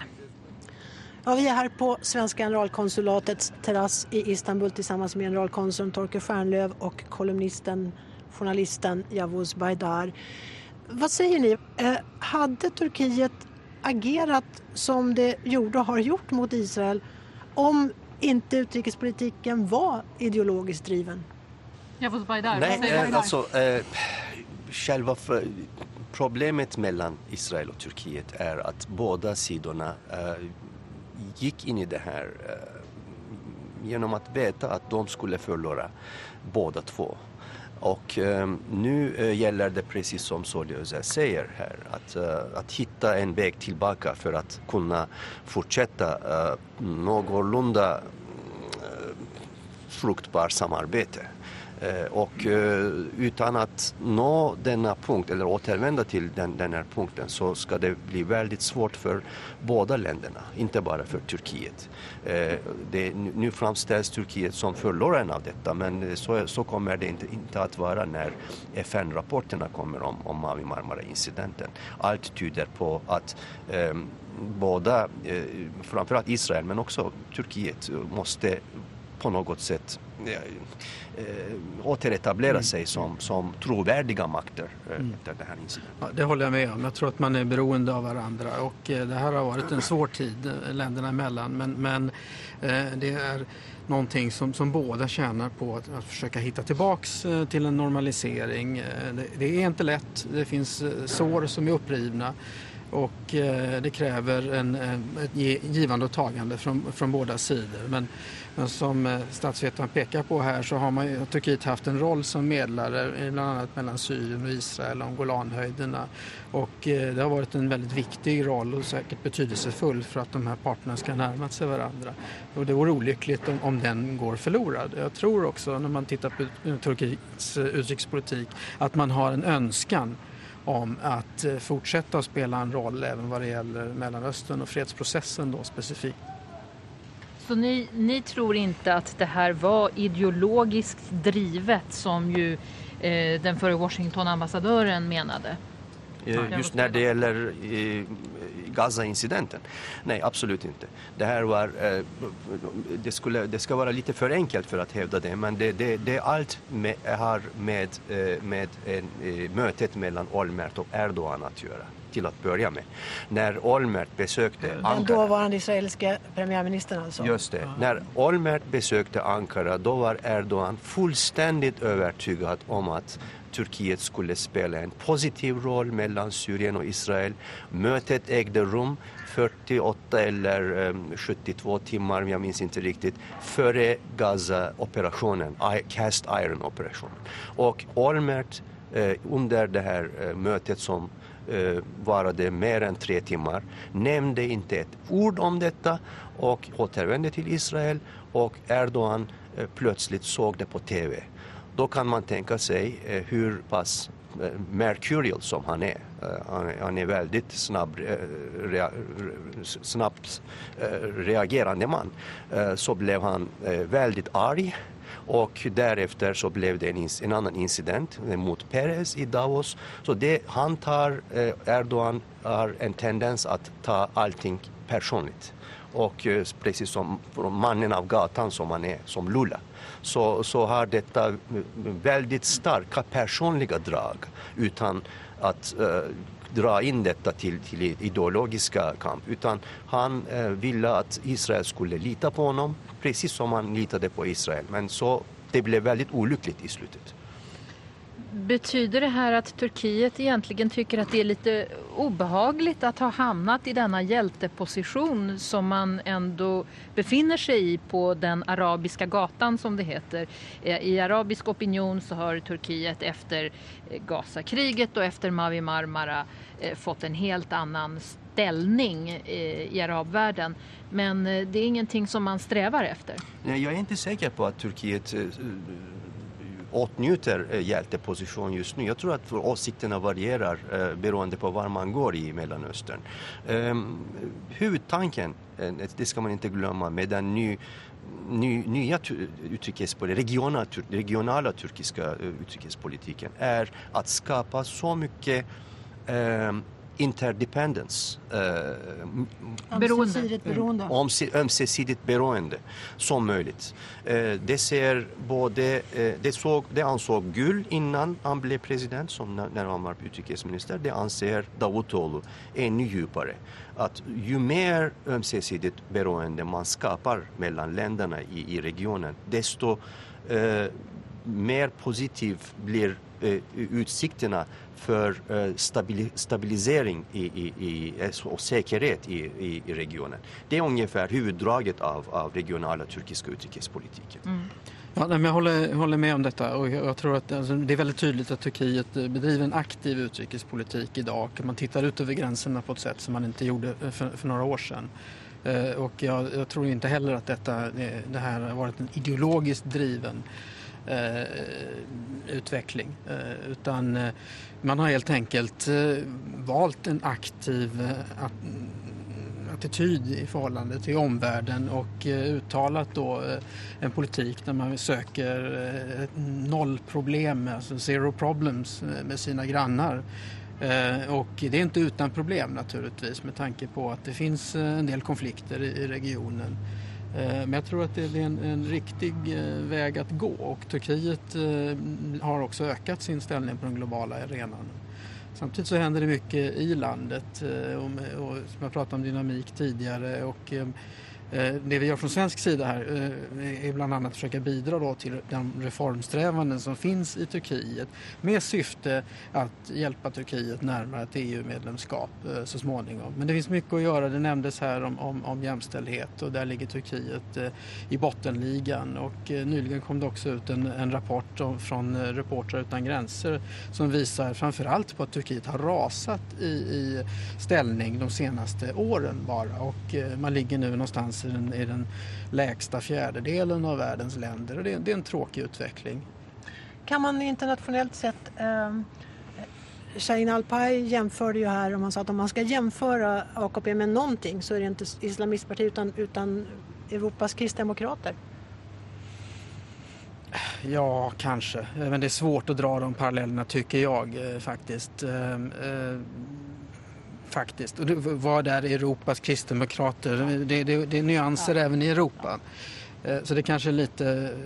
Ja, vi är här på Svenska generalkonsulatets terrass i Istanbul tillsammans med generalkonsuln Torkel Stjärnlöv och kolumnisten, journalisten Yavuz Baydar. Vad säger ni? Eh, hade Turkiet agerat som det gjorde och har gjort mot Israel om inte utrikespolitiken var ideologiskt driven? Jag Baydar. Nej, eh, alltså eh, själva för, problemet mellan Israel och Turkiet är att båda sidorna eh, gick in i det här eh, genom att veta att de skulle förlora båda två. Och eh, nu eh, gäller det precis som Soliöse säger här att, eh, att hitta en väg tillbaka för att kunna fortsätta eh, någorlunda eh, fruktbart samarbete. Eh, och eh, utan att nå denna punkt eller återvända till den, den här punkten så ska det bli väldigt svårt för båda länderna, inte bara för Turkiet. Eh, det, nu framställs Turkiet som förloraren av detta men så, så kommer det inte, inte att vara när FN-rapporterna kommer om, om Mavi Marmara-incidenten. Allt tyder på att eh, båda, eh, framförallt Israel men också Turkiet måste på något sätt eh, återetablera mm. sig som, som trovärdiga makter eh, mm. efter det här incidenten. Ja, det håller jag med om. Jag tror att man är beroende av varandra och eh, det här har varit en svår tid eh, länderna emellan men, men eh, det är någonting som, som båda tjänar på att, att försöka hitta tillbaks eh, till en normalisering. Det, det, är inte lätt, det finns sår som är upprivna och det kräver en, ett givande och tagande från, från båda sidor. Men som eh, statsvetaren pekar på här så har man, Turkiet haft en roll som medlare bland annat mellan Syrien och Israel om Golanhöjderna. Och eh, det har varit en väldigt viktig roll och säkert betydelsefull för att de här parterna ska närma sig varandra. Och det vore olyckligt om, om den går förlorad. Jag tror också när man tittar på eh, Turkiets utrikespolitik att man har en önskan om att fortsätta att spela en roll även vad det gäller Mellanöstern och fredsprocessen då specifikt. Så ni, ni tror inte att det här var ideologiskt drivet som ju eh, den förre Washington-ambassadören menade? Eh, just när det gäller eh, Gaza-incidenten? Nej, absolut inte. Det här var, eh, det, skulle, det ska vara lite för enkelt för att hävda det, men det, det, det allt med, har med, med en, mötet mellan Olmert och Erdogan att göra till att börja med. När Olmert besökte Ankara. Den dåvarande israeliska premiärministern alltså? Just det. När Olmert besökte Ankara då var Erdogan fullständigt övertygad om att Turkiet skulle spela en positiv roll mellan Syrien och Israel. Mötet ägde rum 48 eller 72 timmar, jag minns inte riktigt, före Gaza-operationen, Cast Iron-operationen. Och Olmert eh, under det här eh, mötet som eh, varade mer än tre timmar, nämnde inte ett ord om detta och återvände till Israel och Erdogan eh, plötsligt såg det på TV. Då kan man tänka sig eh, hur pass eh, mercurial som han är. Eh, han, är han är väldigt snabb, eh, rea, snabbt eh, reagerande man. så blev han väldigt arg och därefter så blev det en, en annan incident mot Perez i Davos. Så det, han tar, eh, Erdogan har en tendens att ta allting personligt. och eh, precis som mannen av gatan som han är, som Lula, så, så har detta eh, väldigt starka personliga drag utan att eh, dra in detta till, till ideologiska kamp. Utan han eh, ville att Israel skulle lita på honom, precis som han litade på Israel. Men så det blev väldigt olyckligt i slutet. Betyder det här att Turkiet egentligen tycker att det är lite obehagligt att ha hamnat i denna hjälteposition som man ändå befinner sig i på den arabiska gatan som det heter? Eh, I arabisk opinion så har Turkiet efter eh, Gazakriget och efter Mavi Marmara eh, fått en helt annan ställning i arabvärlden. Men det är ingenting som man strävar efter. Nej, Jag är inte säker på att Turkiet åtnjuter eh, hjälteposition just nu. Jag tror att åsikterna varierar eh, beroende på var man går i Mellanöstern. Ehm, huvudtanken, eh, det ska man inte glömma, med den ny, ny, nya regionala, regionala turkiska utrikespolitiken är att skapa så mycket ehm, interdependence. Eh, ömsesidigt beroende. ömsesidigt beroende som möjligt. Eh, det, ser både, eh, det, såg, det ansåg Gül innan han blev president, som när han var utrikesminister. Det anser Davutoglu ännu djupare. Att ju mer ömsesidigt beroende man skapar mellan länderna i, i regionen, desto eh, mer positiv blir eh, utsikterna för eh, stabilisering i, i, i, och säkerhet i, i, i, regionen. Det är ungefär huvuddraget av, av regionala turkiska utrikespolitiken. Mm. Ja, men jag håller, håller med om detta och jag, jag tror att alltså, det är väldigt tydligt att Turkiet eh, bedriver en aktiv utrikespolitik idag. Man tittar ut över gränserna på ett sätt som man inte gjorde för, för några år sedan. Eh, och jag, jag, tror inte heller att detta, det här har varit en ideologiskt driven eh, utveckling. Eh, utan eh, man har helt enkelt eh, valt en aktiv eh, attityd i förhållande till omvärlden och eh, uttalat då eh, en politik där man söker eh, nollproblem, alltså zero problems eh, med sina grannar. Och det är inte utan problem naturligtvis med tanke på att det finns en del konflikter i regionen. Eh, men jag tror att det är en, en riktig eh, väg att gå och Turkiet eh, har också ökat sin ställning på den globala arenan. Samtidigt så händer det mycket i landet och, och som jag pratade om dynamik tidigare och Eh, det vi gör från svensk sida här eh, är bland annat att försöka bidra då till de reformsträvanden som finns i Turkiet med syfte att hjälpa Turkiet närmare ett EU-medlemskap eh, så småningom. Men det finns mycket att göra. Det nämndes här om, om, om jämställdhet och där ligger Turkiet i bottenligan och nyligen kom det också ut en, en rapport från Reportrar utan gränser som visar framförallt på att Turkiet har rasat i, i ställning de senaste åren bara och man ligger nu någonstans i den, i den lägsta fjärdedelen av världens länder och det, det är en tråkig utveckling. Kan man internationellt sett eh, Shahin Alpay jämförde ju här och man sa att om man ska jämföra AKP med någonting så är det inte islamistparti utan, utan Europas kristdemokrater. Ja, kanske. Men det är svårt att dra de parallellerna tycker jag eh, faktiskt. Faktiskt. Och vad är Europas kristdemokrater? Det, det, det är nyanser ja. även i Europa. Så det kanske är lite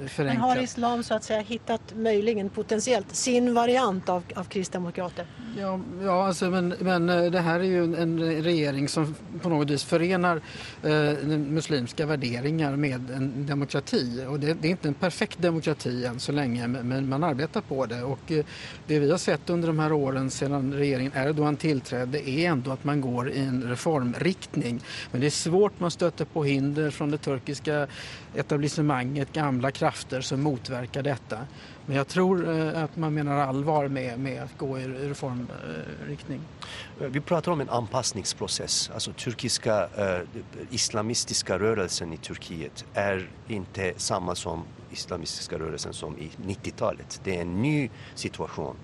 förenklat. Men har islam så att säga hittat möjligen potentiellt sin variant av, av kristdemokrater? Ja, ja alltså, men, men eh, det här är ju en regering som på något vis förenar eh, muslimska värderingar med en demokrati. Och det, det, är inte en perfekt demokrati än så länge men man arbetar på det. Och eh, det vi har sett under de här åren sedan regeringen Erdogan tillträdde är ändå att man går i en reformriktning. Men det är svårt, man stöter på hinder från det turkiska etablissemanget, gamla krafter som motverkar detta. Men jag tror eh, att man menar allvar med, med att gå i reformriktning. Eh, vi pratar om en anpassningsprocess. Alltså turkiska eh, islamistiska rörelsen i Turkiet är inte samma som islamistiska rörelsen som i 90-talet. Det är en ny situation.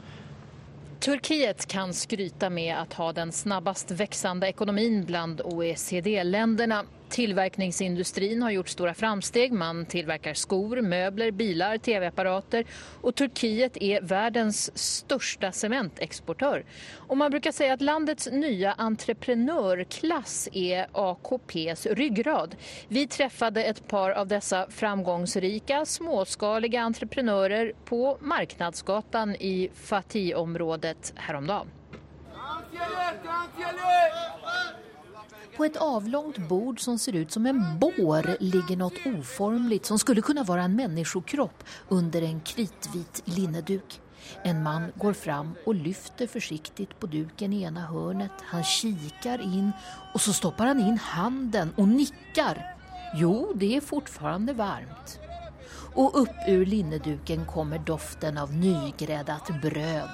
Turkiet kan skryta med att ha den snabbast växande ekonomin bland OECD-länderna. Tillverkningsindustrin har gjort stora framsteg. Man tillverkar skor, möbler, bilar, tv-apparater och Turkiet är världens största cementexportör. Och man brukar säga att landets nya entreprenörklass är AKPs ryggrad. Vi träffade ett par av dessa framgångsrika småskaliga entreprenörer på Marknadsgatan i Fatih-området häromdagen. På ett avlångt bord som ser ut som en bår ligger något oformligt som skulle kunna vara en människokropp under en kritvit linneduk. En man går fram och lyfter försiktigt på duken i ena hörnet. Han kikar in och så stoppar han in handen och nickar. Jo, det är fortfarande varmt och upp ur linneduken kommer doften av nygräddat bröd.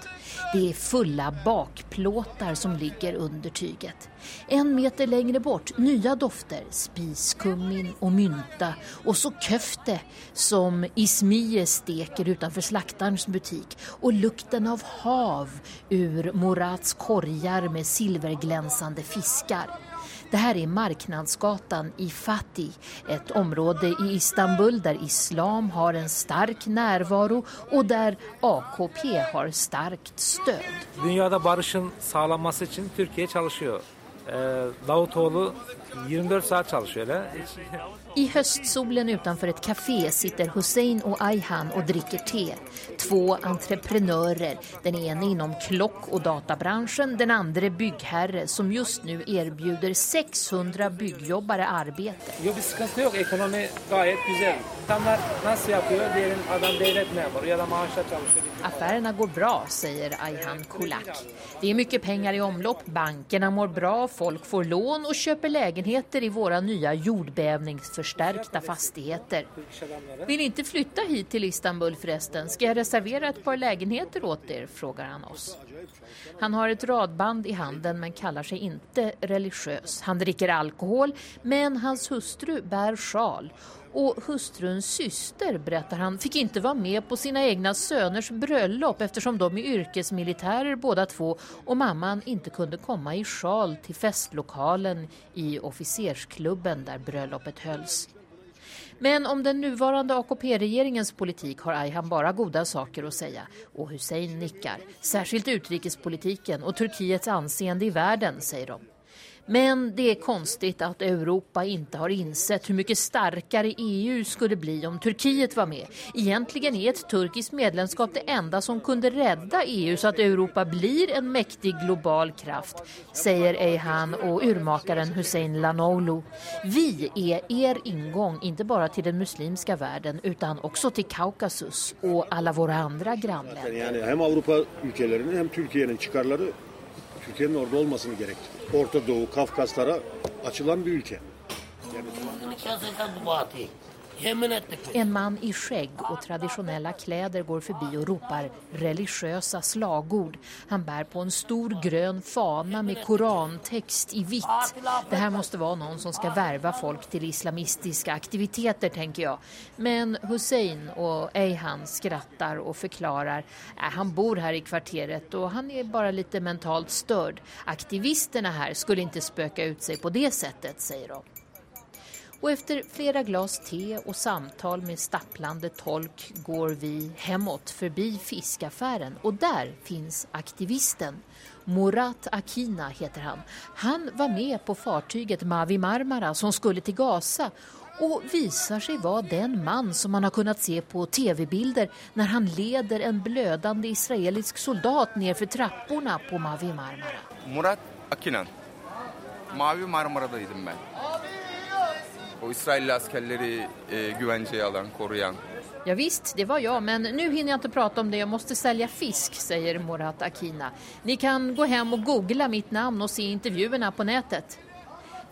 Det är fulla bakplåtar som ligger under tyget. En meter längre bort nya dofter, spiskummin och mynta och så köfte som Ismie steker utanför slaktarens butik och lukten av hav ur Morats korgar med silverglänsande fiskar. Det här är Marknadsgatan i Fatih, ett område i Istanbul där islam har en stark närvaro och där AKP har starkt stöd. Dünyada barışın sağlanması için Türkiye çalışıyor. Davutoğlu 24 saat çalışıyor öyle. I höstsolen utanför ett café sitter Hussein och Ayhan och dricker te. Två entreprenörer, den ena inom klock- och databranschen, den andra byggherre som just nu erbjuder 600 byggjobbare arbete. Jo bir sıkıntı yok, ekonomi gayet güzel. İnsanlar nasıl yapıyor? Diyelim adam devlet memuru ya da maaşla çalışıyor. Affärerna går bra, säger Ayhan Kulak. Det är mycket pengar i omlopp, bankerna mår bra, folk får lån och köper lägenheter i våra nya förstärkta fastigheter. Vill inte flytta hit till Istanbul förresten? Ska jag reservera ett par lägenheter åt er? frågar han oss. Han har ett radband i handen men kallar sig inte religiös. Han dricker alkohol men hans hustru bär sjal och hustruns syster, berättar han, fick inte vara med på sina egna söners bröllop eftersom de är yrkesmilitärer båda två och mamman inte kunde komma i sjal till festlokalen i officersklubben där bröllopet hölls. Men om den nuvarande AKP-regeringens politik har Ayhan bara goda saker att säga. Och Hussein nickar. Särskilt utrikespolitiken och Turkiets anseende i världen, säger de. Men det är konstigt att Europa inte har insett hur mycket starkare EU skulle bli om Turkiet var med. Egentligen är ett turkiskt medlemskap det enda som kunde rädda EU så att Europa blir en mäktig global kraft, säger Eihan och urmakaren Hussein Lanoulu. Vi är er ingång inte bara till den muslimska världen utan också till Kaukasus och alla våra andra grannländer. Hem Avrupa ülkelerinin hem Türkiye'nin çıkarları Türkiye'nin orada olmasını gerektiriyor. Orta Doğu, Kafkaslara açılan bir ülke. Yani... En man i skägg och traditionella kläder går förbi och ropar religiösa slagord. Han bär på en stor grön fana med korantext i vitt. Det här måste vara någon som ska värva folk till islamistiska aktiviteter, tänker jag. Men Hussein och Eihan skrattar och förklarar att han bor här i kvarteret och han är bara lite mentalt störd. Aktivisterna här skulle inte spöka ut sig på det sättet, säger de. Och efter flera glas te och samtal med stapplande tolk går vi hemåt förbi fiskaffären och där finns aktivisten. Murat Akina heter han. Han var med på fartyget Mavi Marmara som skulle till Gaza och visar sig vara den man som man har kunnat se på tv-bilder när han leder en blödande israelisk soldat ner för trapporna på Mavi Marmara. Murat Akinan. Mavi Marmara'daydım ben. O İsrailli askerleri e, güvenceye alan, koruyan. Ja, visst, det var jag, men nu hinner jag inte prata om det. Jag måste sälja fisk, säger Murat Akina. Ni kan gå hem och googla mitt namn och se intervjuerna på nätet.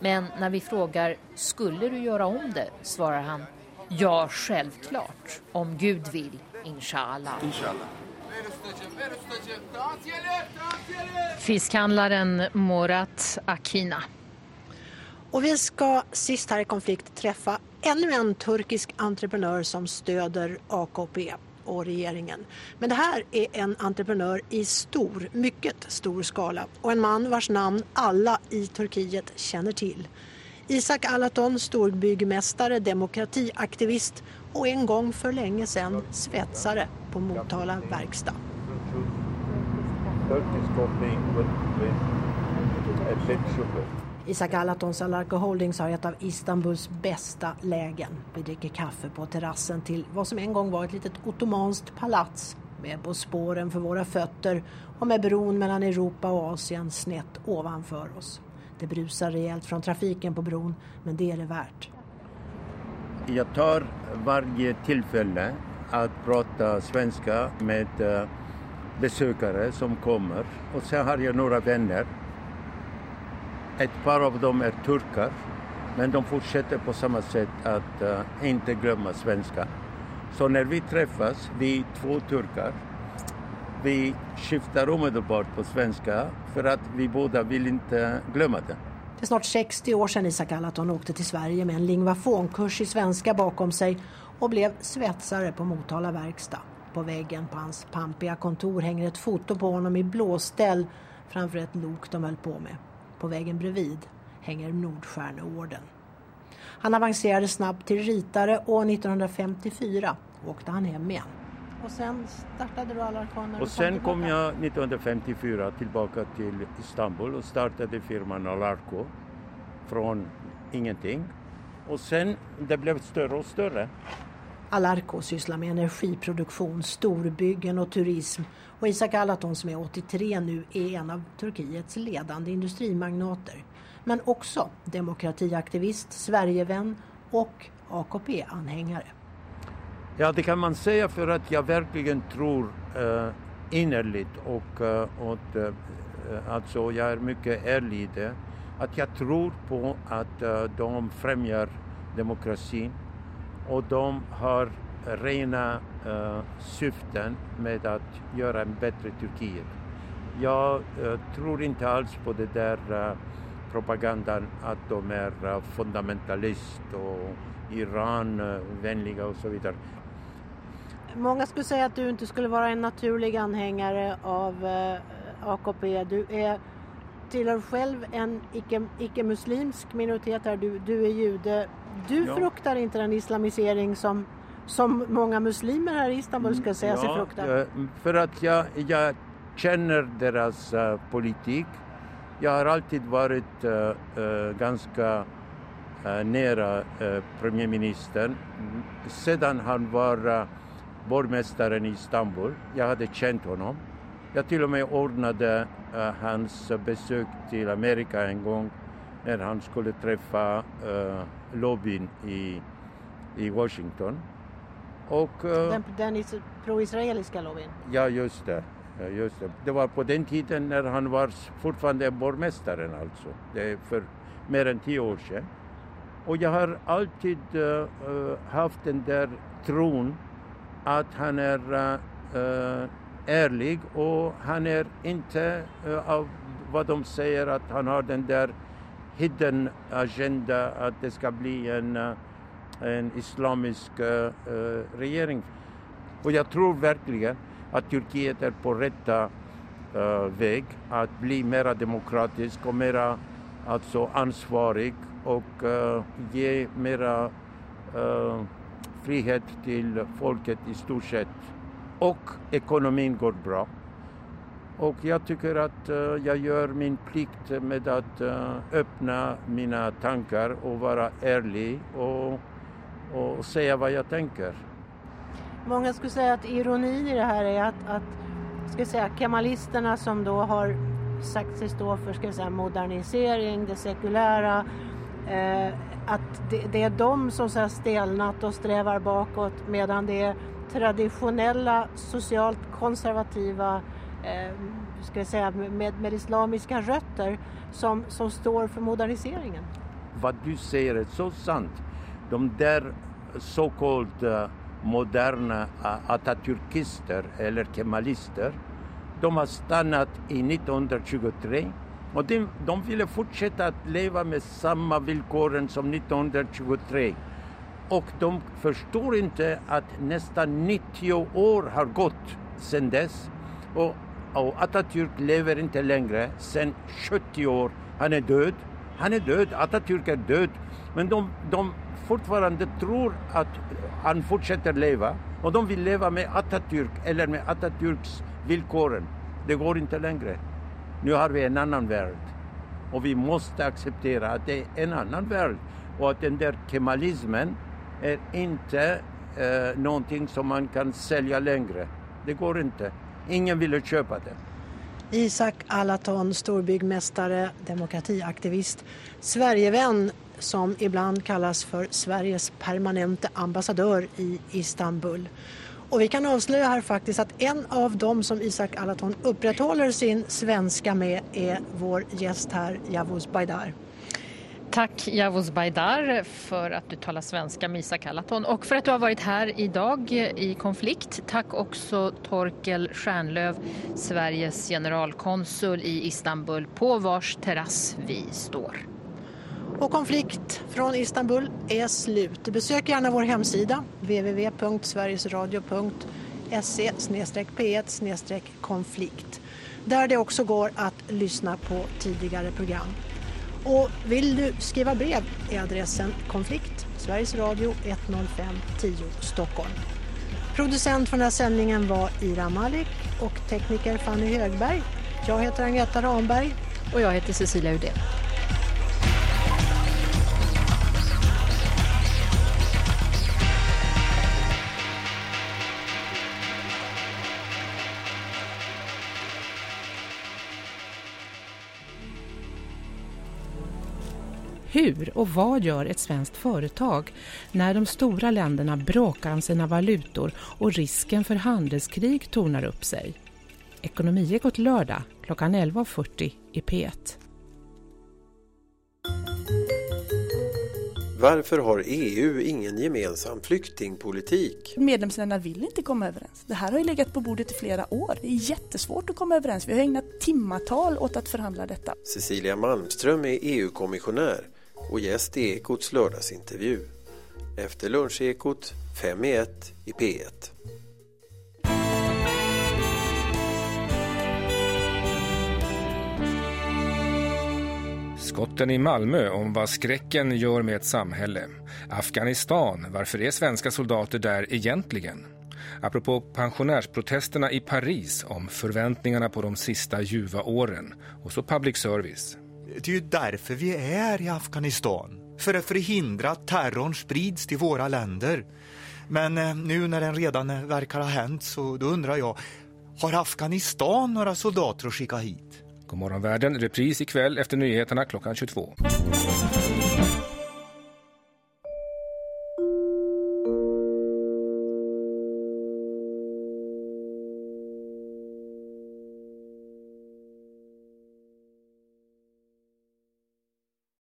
Men när vi frågar, skulle du göra om det? svarar han, ja, självklart. Om Gud vill, inshallah. Inshallah. Fiskhandlaren Murat Akina. Och vi ska sist här i konflikt träffa ännu en turkisk entreprenör som stöder AKP och regeringen. Men det här är en entreprenör i stor, mycket stor skala och en man vars namn alla i Turkiet känner till. Isak Alaton, storbyggmästare, demokratiaktivist och en gång för länge sedan svetsare på Motala verkstad. Isak Alatons Alarko Holdings har ett av Istanbuls bästa lägen. Vi dricker kaffe på terrassen till vad som en gång var ett litet ottomanskt palats med på spåren för våra fötter och med bron mellan Europa och Asien snett ovanför oss. Det brusar rejält från trafiken på bron, men det är det värt. Jag tar varje tillfälle att prata svenska med eh, besökare som kommer. Och sen har jag några vänner. Ett par av dem är turkar, men de fortsätter på samma sätt att uh, inte glömma svenska. Så när vi träffas, vi två turkar, vi skiftar omedelbart på svenska för att vi båda vill inte glömma det. Det är snart 60 år sedan Isak Alaton åkte till Sverige med en lingvafonkurs i svenska bakom sig och blev svetsare på Motala verkstad. På väggen på hans pampiga kontor hänger ett foto på honom i blåställ framför ett lok de höll på med. På väggen bredvid hänger Nordstjärneorden. Han avancerade snabbt till ritare och 1954 åkte han hem igen. Och sen startade du Alarcon? Och sen kom, kom jag 1954 tillbaka till Istanbul och startade firman Alarco från ingenting. Och sen det blev större och större. Alarco sysslar med energiproduktion, storbyggen och turism. Och Isak Alaton som är 83 nu är en av Turkiets ledande industrimagnater. Men också demokratiaktivist, Sverigevän och AKP-anhängare. Ja, det kan man säga för att jag verkligen tror eh, innerligt och eh, åt, eh, alltså jag är mycket ärlig i det. Att jag tror på att eh, de främjar demokratin och de har rena uh, syften med att göra en bättre Turkiet. Jag uh, tror inte alls på det där uh, propagandan att de är uh, fundamentalist och Iranvänliga och så vidare. Många skulle säga att du inte skulle vara en naturlig anhängare av eh, AKP. Du är, tillhör själv en icke-muslimsk icke minoritet här. Du, du är jude. Du ja. fruktar inte den islamisering som, som många muslimer här i Istanbul ska säga ja, sig frukta? För att jag, jag känner deras uh, politik. Jag har alltid varit uh, uh, ganska nära premiärministern sedan han var borgmästaren i Istanbul. Jag hade känt honom. Jag till och med ordnade hans besök till Amerika en gång när han skulle träffa lobbyn i, i Washington. Och, uh, den den pro-israeliska lobbyn? Ja, just det. Just det. det var på den tiden när han var fortfarande borgmästaren alltså. Det är för mer än tio år sedan. Och jag har alltid uh, haft den där tron att han är uh, ärlig och han är inte uh, av vad de säger att han har den där hidden agenda att det ska bli en, en islamisk eh, eh, regering. Och jag tror verkligen att Turkiet är på rätta eh, väg att bli mer demokratisk och mer alltså ansvarig och ge mera frihet till folket i stort sett. Och ekonomin går bra. Och jag tycker att uh, jag gör min plikt med att uh, öppna mina tankar och vara ärlig och, och säga vad jag tänker. Många skulle säga att ironin i det här är att, att ska säga, kemalisterna som då har sagt sig stå för ska säga, modernisering, det sekulära, eh, att det, det, är de som så här stelnat och strävar bakåt medan det är traditionella socialt konservativa eh, ska jag säga, med, med islamiska rötter som, som står för moderniseringen. Vad du säger är så sant. De där så kallade eh, moderna eh, atatürkister eller kemalister de har stannat i 1923 och de, de ville fortsätta att leva med samma villkoren som 1923. Och de förstår inte att nästan 90 år har gått sedan dess. Och, och Atatürk lever inte längre sedan 70 år. Han är död. Han är död, Atatürk är död. Men de, de fortfarande tror att han fortsätter leva. Och de vill leva med Atatürk eller med Atatürks villkoren. Det går inte längre. Nu har vi en annan värld. Och vi måste acceptera att det är en annan värld. Och att den där kemalismen är inte eh, någonting som man kan sälja längre. Det går inte. Ingen ville köpa det. Isak Alaton, storbyggmästare, demokratiaktivist, Sverigevän som ibland kallas för Sveriges permanente ambassadör i Istanbul. Och vi kan avslöja här faktiskt att en av dem som Isak Alaton upprätthåller sin svenska med är vår gäst här, Yavuz Baydar. Tack Yavuz Baydar för att du talar svenska med Isak Alaton och för att du har varit här idag i konflikt. Tack också Torkel Stjärnlöv, Sveriges generalkonsul i Istanbul på vars terrass vi står. Och konflikt från Istanbul är slut. Besök gärna vår hemsida www.sverigesradio.se p1 konflikt där det också går att lyssna på tidigare program. Och vill du skriva brev är adressen konflikt Sveriges Radio 105 10 Stockholm. Producent för den här sändningen var Ira Malik och tekniker Fanny Högberg. Jag heter Agneta Ramberg. Och jag heter Cecilia Udén. Hur och vad gör ett svenskt företag när de stora länderna bråkar om sina valutor och risken för handelskrig tornar upp sig? Ekonomiekot lördag klockan 11.40 i P1. Varför har EU ingen gemensam flyktingpolitik? Medlemsländerna vill inte komma överens. Det här har ju legat på bordet i flera år. Det är jättesvårt att komma överens. Vi har ägnat timmatal åt att förhandla detta. Cecilia Malmström är EU-kommissionär och gäst i Ekots lördagsintervju. Efter lunchekot 5 i 1 i P1. Skotten i Malmö om vad skräcken gör med ett samhälle. Afghanistan, varför är svenska soldater där egentligen? Apropå pensionärsprotesterna i Paris om förväntningarna på de sista ljuva åren. Och så public service. Det är ju därför vi är i Afghanistan. För att förhindra att terrorn sprids till våra länder. Men eh, nu när den redan eh, verkar ha hänt så då undrar jag, har Afghanistan några soldater att skicka hit? Godmorgon världen, repris ikväll efter nyheterna klockan 22.